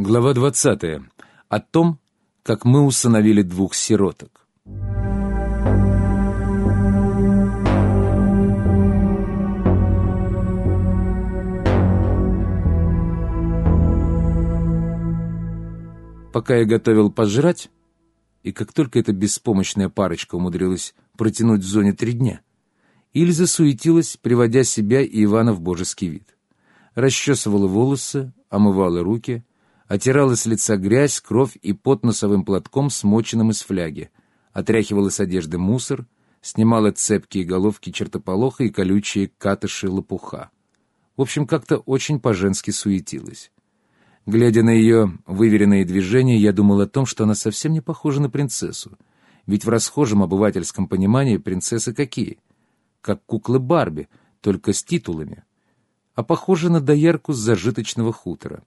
Глава 20. О том, как мы усыновили двух сироток. Пока я готовил пожрать, и как только эта беспомощная парочка умудрилась протянуть в зоне три дня, Ильза суетилась, приводя себя и Ивана в божеский вид. Расчесывала волосы, омывала руки, отирала с лица грязь, кровь и пот носовым платком, смоченным из фляги, отряхивала с одежды мусор, снимала цепкие головки чертополоха и колючие катыши лопуха. В общем, как-то очень по-женски суетилась. Глядя на ее выверенные движения, я думал о том, что она совсем не похожа на принцессу. Ведь в расхожем обывательском понимании принцессы какие? Как куклы Барби, только с титулами. А похожа на доярку с зажиточного хутора.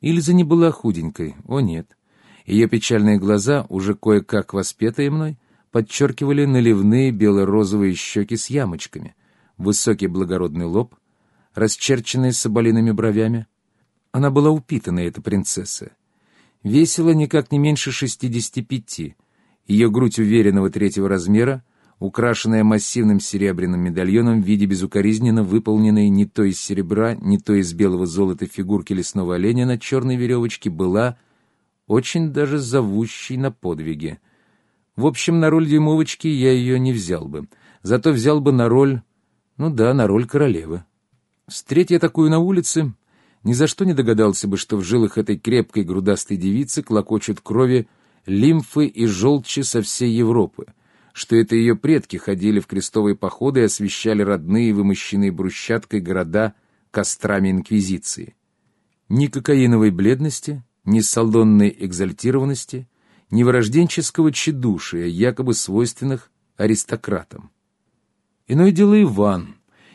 Ильза не была худенькой, о нет. Ее печальные глаза, уже кое-как воспетые мной, подчеркивали наливные бело-розовые щеки с ямочками, высокий благородный лоб, расчерченный соболиными бровями, она была упитана, эта принцесса. Весила никак не меньше шестидесяти пяти. Ее грудь уверенного третьего размера, украшенная массивным серебряным медальоном в виде безукоризненно выполненной не то из серебра, не то из белого золота фигурки лесного оленя на черной веревочке, была очень даже зовущей на подвиги. В общем, на роль дюймовочки я ее не взял бы. Зато взял бы на роль... Ну да, на роль королевы. Встреть я такую на улице, ни за что не догадался бы, что в жилах этой крепкой грудастой девицы клокочут крови лимфы и желчи со всей Европы, что это ее предки ходили в крестовые походы и освещали родные, вымощенные брусчаткой города кострами Инквизиции. Ни кокаиновой бледности, ни салонной экзальтированности, ни вырожденческого тщедушия, якобы свойственных аристократам. Иное дело Иван,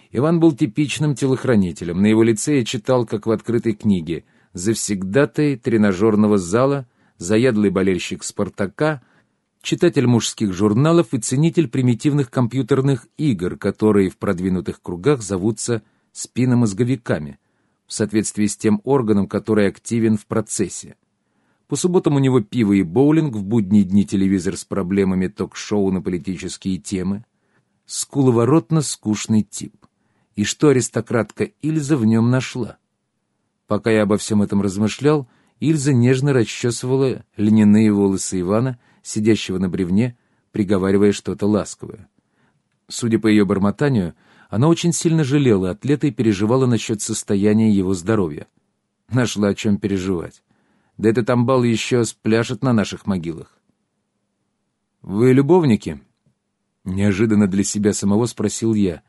Иван был типичным телохранителем. На его лице я читал, как в открытой книге, завсегдатай тренажерного зала, заядлый болельщик «Спартака», читатель мужских журналов и ценитель примитивных компьютерных игр, которые в продвинутых кругах зовутся спиномозговиками, в соответствии с тем органом, который активен в процессе. По субботам у него пиво и боулинг, в будние дни телевизор с проблемами ток-шоу на политические темы. Скуловоротно скучный тип и что аристократка Ильза в нем нашла. Пока я обо всем этом размышлял, Ильза нежно расчесывала льняные волосы Ивана, сидящего на бревне, приговаривая что-то ласковое. Судя по ее бормотанию, она очень сильно жалела атлета и переживала насчет состояния его здоровья. Нашла о чем переживать. Да этот амбал еще спляшет на наших могилах. «Вы любовники?» Неожиданно для себя самого спросил я,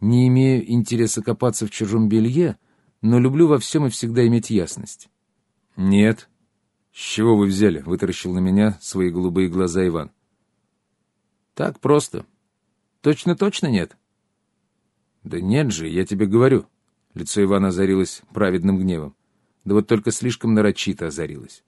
не имею интереса копаться в чужом белье, но люблю во всем и всегда иметь ясность. — Нет. — С чего вы взяли? — вытаращил на меня свои голубые глаза Иван. — Так просто. Точно-точно нет? — Да нет же, я тебе говорю. Лицо Ивана озарилось праведным гневом. Да вот только слишком нарочито озарилось.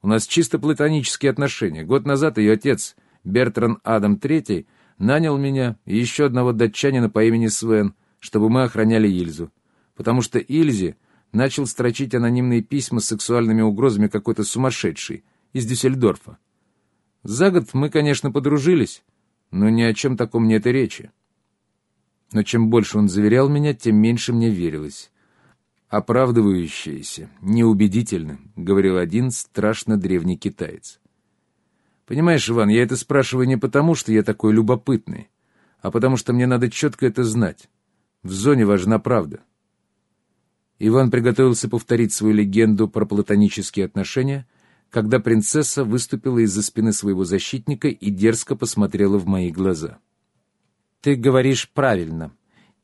У нас чисто платонические отношения. Год назад ее отец, Бертран Адам Третий, нанял меня и еще одного датчанина по имени Свен, чтобы мы охраняли Ильзу. Потому что Ильзе начал строчить анонимные письма с сексуальными угрозами какой-то сумасшедший из Дюссельдорфа. За год мы, конечно, подружились, но ни о чем таком нет и речи. Но чем больше он заверял меня, тем меньше мне верилось. «Оправдывающееся, неубедительно», — говорил один страшно древний китаец. Понимаешь, Иван, я это спрашиваю не потому, что я такой любопытный, а потому что мне надо четко это знать. В зоне важна правда. Иван приготовился повторить свою легенду про платонические отношения, когда принцесса выступила из-за спины своего защитника и дерзко посмотрела в мои глаза. «Ты говоришь правильно.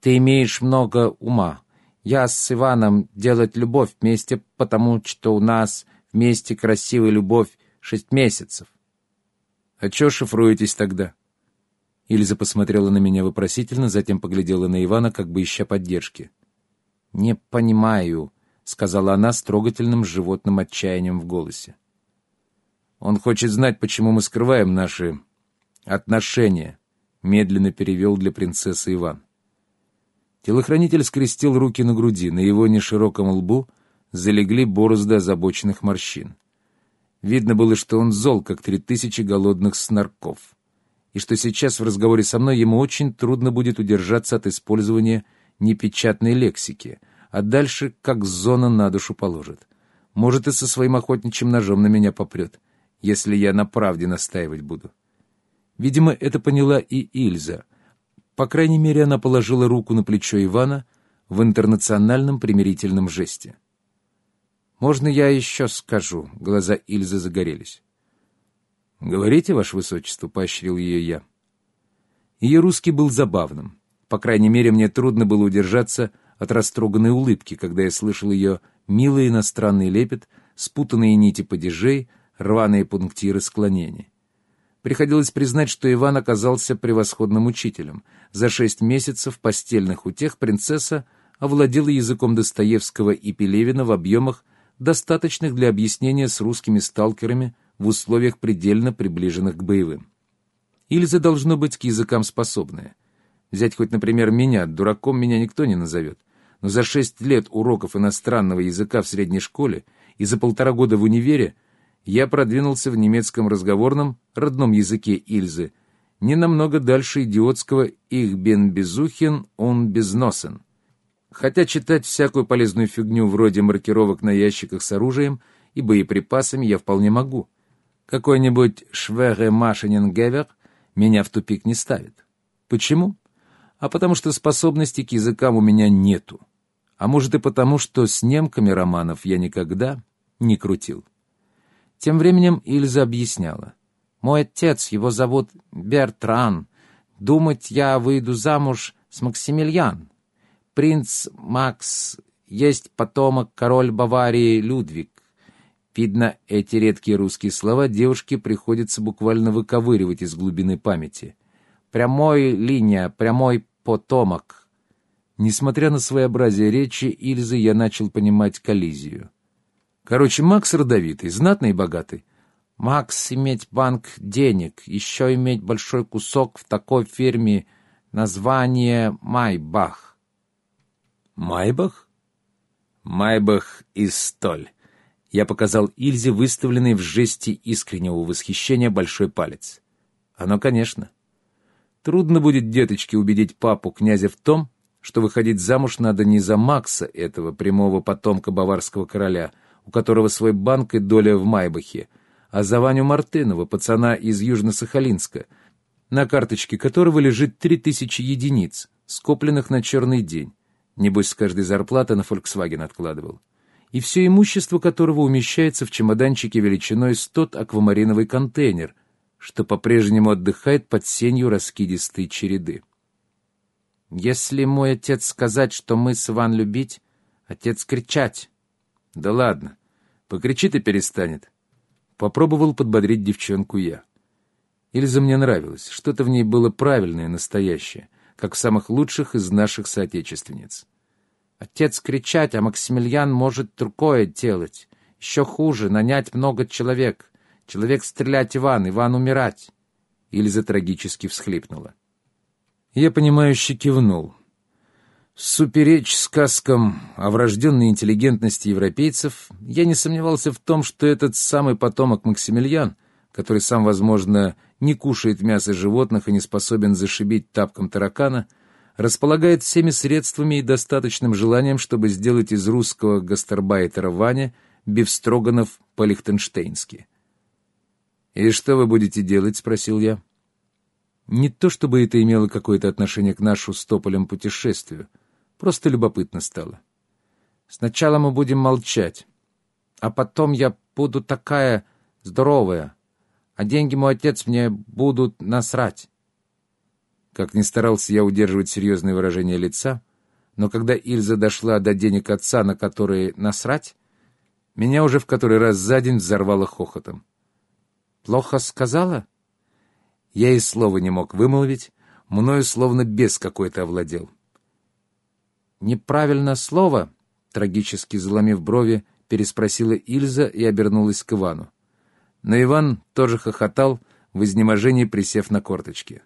Ты имеешь много ума. Я с Иваном делать любовь вместе, потому что у нас вместе красивая любовь шесть месяцев. «А чё шифруетесь тогда?» Ильза посмотрела на меня вопросительно, затем поглядела на Ивана, как бы ища поддержки. «Не понимаю», — сказала она с трогательным животным отчаянием в голосе. «Он хочет знать, почему мы скрываем наши отношения», — медленно перевел для принцессы Иван. Телохранитель скрестил руки на груди, на его нешироком лбу залегли борозды озабоченных морщин. Видно было, что он зол, как три тысячи голодных снарков, и что сейчас в разговоре со мной ему очень трудно будет удержаться от использования непечатной лексики, а дальше как зона на душу положит. Может, и со своим охотничьим ножом на меня попрет, если я на правде настаивать буду. Видимо, это поняла и Ильза. По крайней мере, она положила руку на плечо Ивана в интернациональном примирительном жесте. «Можно я еще скажу?» — глаза Ильзы загорелись. «Говорите, Ваше Высочество», — поощрил ее я. Ее русский был забавным. По крайней мере, мне трудно было удержаться от растроганной улыбки, когда я слышал ее милый иностранный лепет, спутанные нити падежей, рваные пунктиры склонений. Приходилось признать, что Иван оказался превосходным учителем. За шесть месяцев постельных утех принцесса овладела языком Достоевского и Пелевина в объемах, достаточных для объяснения с русскими сталкерами в условиях предельно приближенных к боевым. Ильза должно быть к языкам способная. Взять хоть, например, меня, дураком меня никто не назовет, но за шесть лет уроков иностранного языка в средней школе и за полтора года в универе я продвинулся в немецком разговорном, родном языке Ильзы, не намного дальше идиотского «Ich bin безухин, он безносен», Хотя читать всякую полезную фигню вроде маркировок на ящиках с оружием и боеприпасами я вполне могу. Какой-нибудь Швере Машинингевер меня в тупик не ставит. Почему? А потому что способности к языкам у меня нету. А может и потому, что с немками романов я никогда не крутил. Тем временем Ильза объясняла. «Мой отец, его зовут Бертран. Думать я выйду замуж с Максимилиан принц Макс, есть потомок король Баварии Людвиг. Видно, эти редкие русские слова девушке приходится буквально выковыривать из глубины памяти. Прямой линия, прямой потомок. Несмотря на своеобразие речи Ильзы, я начал понимать коллизию. Короче, Макс родовитый, знатный и богатый. Макс иметь банк денег, еще иметь большой кусок в такой фирме, название Майбах. «Майбах?» «Майбах из столь». Я показал Ильзе выставленный в жесте искреннего восхищения большой палец. «Оно, конечно. Трудно будет деточке убедить папу князя в том, что выходить замуж надо не за Макса, этого прямого потомка баварского короля, у которого свой банк и доля в Майбахе, а за Ваню Мартынова, пацана из Южно-Сахалинска, на карточке которого лежит три тысячи единиц, скопленных на черный день. Небось, с каждой зарплаты на «Фольксваген» откладывал. И все имущество которого умещается в чемоданчике величиной с тот аквамариновый контейнер, что по-прежнему отдыхает под сенью раскидистой череды. «Если мой отец сказать, что мы с Иван любить, отец кричать». «Да ладно, покричит и перестанет». Попробовал подбодрить девчонку я. Ильза мне нравилась, что-то в ней было правильное, настоящее — как в самых лучших из наших соотечественниц. Отец кричать, а Максимилиан может другое делать. Еще хуже — нанять много человек. Человек стрелять Иван, Иван умирать. Ильза трагически всхлипнула. Я, понимающе кивнул. Суперечь сказкам о врожденной интеллигентности европейцев, я не сомневался в том, что этот самый потомок Максимилиан, который сам, возможно, не кушает мясо животных и не способен зашибить тапком таракана, располагает всеми средствами и достаточным желанием, чтобы сделать из русского гастарбайтера Ваня бифстроганов по-лихтенштейнски. «И что вы будете делать?» — спросил я. Не то чтобы это имело какое-то отношение к нашу с Тополем путешествию, просто любопытно стало. «Сначала мы будем молчать, а потом я буду такая здоровая, а деньги мой отец мне будут насрать. Как ни старался я удерживать серьезное выражение лица, но когда Ильза дошла до денег отца, на которые насрать, меня уже в который раз за день взорвало хохотом. «Плохо сказала?» Я и слова не мог вымолвить, мною словно бес какой-то овладел. «Неправильно слово?» — трагически заломив брови, переспросила Ильза и обернулась к Ивану. Но Иван тоже хохотал, в изнеможении присев на корточки.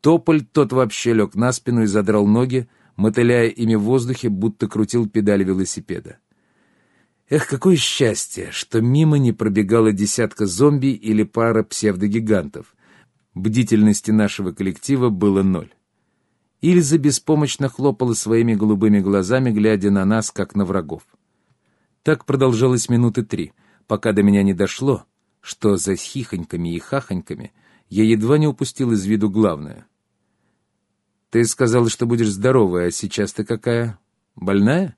Тополь тот вообще лег на спину и задрал ноги, мотыляя ими в воздухе, будто крутил педаль велосипеда. Эх, какое счастье, что мимо не пробегала десятка зомби или пара псевдогигантов. Бдительности нашего коллектива было ноль. Ильза беспомощно хлопала своими голубыми глазами, глядя на нас, как на врагов. Так продолжалось минуты три, пока до меня не дошло, что за хихоньками и хахоньками я едва не упустил из виду главное. «Ты сказала, что будешь здоровая, а сейчас ты какая? Больная?»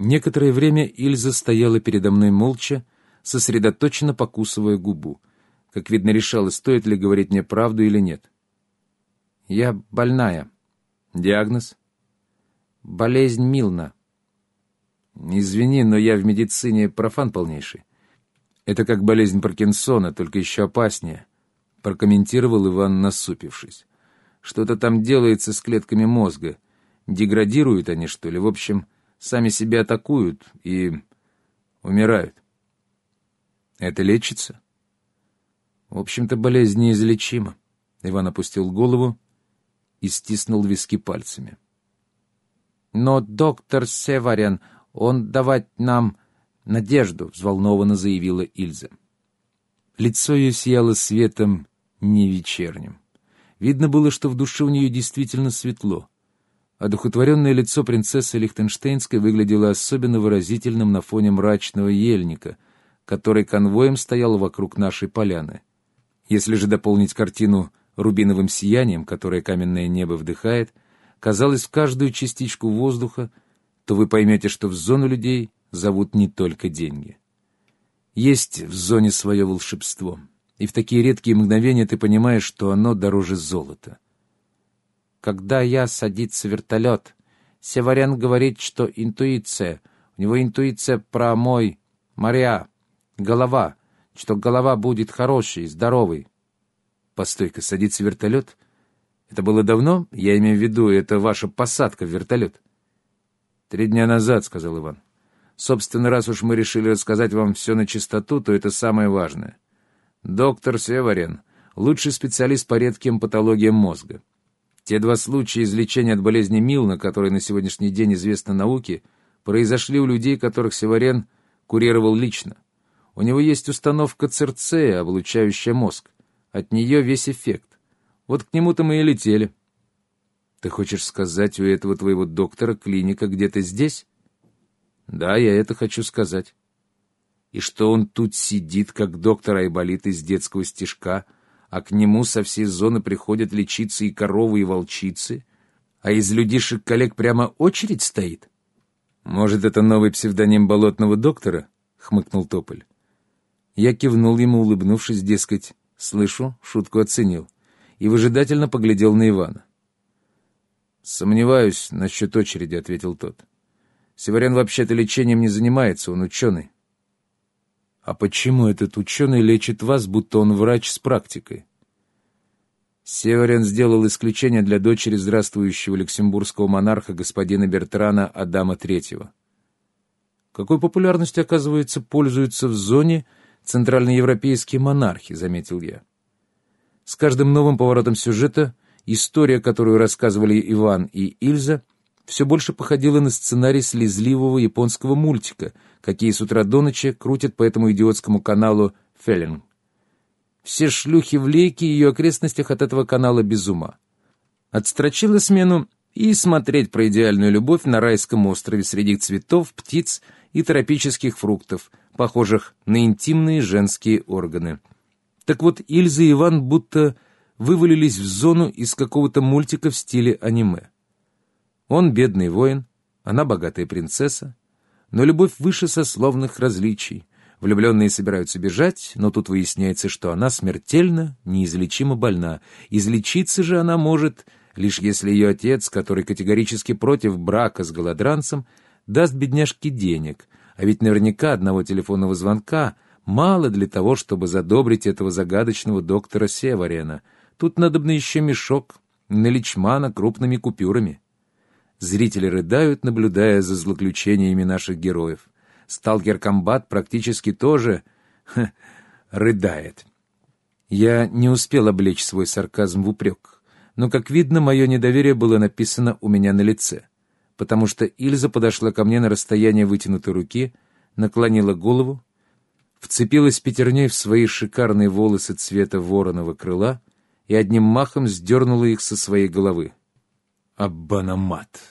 Некоторое время Ильза стояла передо мной молча, сосредоточенно покусывая губу. Как видно, решала, стоит ли говорить мне правду или нет. «Я больная». «Диагноз?» «Болезнь Милна». «Извини, но я в медицине профан полнейший. Это как болезнь Паркинсона, только еще опаснее», — прокомментировал Иван, насупившись. «Что-то там делается с клетками мозга. Деградируют они, что ли? В общем...» сами себя атакуют и умирают. Это лечится? В общем-то, болезнь неизлечима. Иван опустил голову и стиснул виски пальцами. Но доктор Севарян, он давать нам надежду, взволнованно заявила Ильза. Лицо ее сияло светом не вечерним. Видно было, что в душе у нее действительно светло — Одухотворенное лицо принцессы Лихтенштейнской выглядело особенно выразительным на фоне мрачного ельника, который конвоем стоял вокруг нашей поляны. Если же дополнить картину рубиновым сиянием, которое каменное небо вдыхает, казалось, в каждую частичку воздуха, то вы поймете, что в зону людей зовут не только деньги. Есть в зоне свое волшебство, и в такие редкие мгновения ты понимаешь, что оно дороже золота — когда я садится вертолет. Севарян говорит, что интуиция. У него интуиция про мой, моря, голова, что голова будет хорошей, здоровой. Постой-ка, садится вертолет? Это было давно? Я имею в виду, это ваша посадка в вертолет. Три дня назад, — сказал Иван. Собственно, раз уж мы решили рассказать вам все на чистоту, то это самое важное. Доктор Севарен — лучший специалист по редким патологиям мозга. Те два случая излечения от болезни Милна, которые на сегодняшний день известны науке, произошли у людей, которых Севарен курировал лично. У него есть установка Церцея, облучающая мозг. От нее весь эффект. Вот к нему-то мы и летели. Ты хочешь сказать, у этого твоего доктора клиника где-то здесь? Да, я это хочу сказать. И что он тут сидит, как доктор Айболит из детского стишка — а к нему со всей зоны приходят лечиться и коровы, и волчицы, а из людишек коллег прямо очередь стоит. «Может, это новый псевдоним болотного доктора?» — хмыкнул Тополь. Я кивнул ему, улыбнувшись, дескать, слышу, шутку оценил, и выжидательно поглядел на Ивана. «Сомневаюсь насчет очереди», — ответил тот. «Северян вообще-то лечением не занимается, он ученый. А почему этот ученый лечит вас, будто он врач с практикой? Северин сделал исключение для дочери здравствующего люксембургского монарха господина Бертрана Адама III. Какой популярностью, оказывается, пользуются в зоне центральноевропейские монархи, заметил я. С каждым новым поворотом сюжета история, которую рассказывали Иван и Ильза, все больше походила на сценарий слезливого японского мультика, какие с утра до ночи крутят по этому идиотскому каналу Феллинг. Все шлюхи в лейке и ее окрестностях от этого канала без ума. Отстрочила смену и смотреть про идеальную любовь на райском острове среди цветов, птиц и тропических фруктов, похожих на интимные женские органы. Так вот, Ильза и Иван будто вывалились в зону из какого-то мультика в стиле аниме. Он бедный воин, она богатая принцесса, но любовь выше сословных различий. Влюбленные собираются бежать, но тут выясняется, что она смертельно, неизлечимо больна. Излечиться же она может, лишь если ее отец, который категорически против брака с голодранцем, даст бедняжке денег, а ведь наверняка одного телефонного звонка мало для того, чтобы задобрить этого загадочного доктора Севарена. Тут надобно еще мешок на личмана крупными купюрами. Зрители рыдают, наблюдая за злоключениями наших героев. Сталкер-комбат практически тоже ха, рыдает. Я не успел облечь свой сарказм в упрек, но, как видно, мое недоверие было написано у меня на лице, потому что Ильза подошла ко мне на расстояние вытянутой руки, наклонила голову, вцепилась пятерней в свои шикарные волосы цвета вороного крыла и одним махом сдернула их со своей головы. Аббанамат!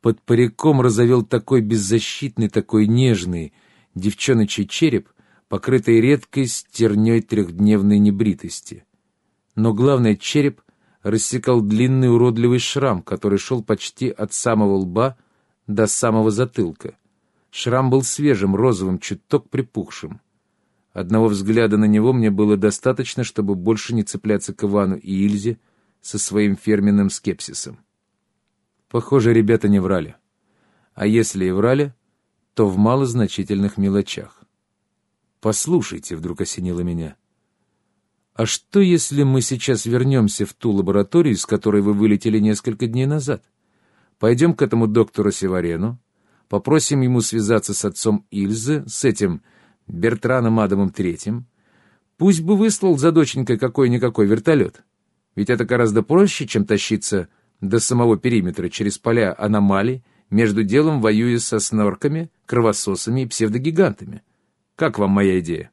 Под париком разовел такой беззащитный, такой нежный девчоночий череп, покрытый редкой стерней трехдневной небритости. Но главное, череп рассекал длинный уродливый шрам, который шел почти от самого лба до самого затылка. Шрам был свежим, розовым, чуток припухшим. Одного взгляда на него мне было достаточно, чтобы больше не цепляться к Ивану и Ильзе со своим фирменным скепсисом. Похоже, ребята не врали. А если и врали, то в малозначительных мелочах. «Послушайте», — вдруг осенило меня, — «а что, если мы сейчас вернемся в ту лабораторию, из которой вы вылетели несколько дней назад? Пойдем к этому доктору Севарену, попросим ему связаться с отцом Ильзы, с этим Бертраном Адамом Третьим. Пусть бы выслал за доченькой какой-никакой вертолет. Ведь это гораздо проще, чем тащиться до самого периметра через поля аномалий, между делом воюя со снорками, кровососами и псевдогигантами. Как вам моя идея?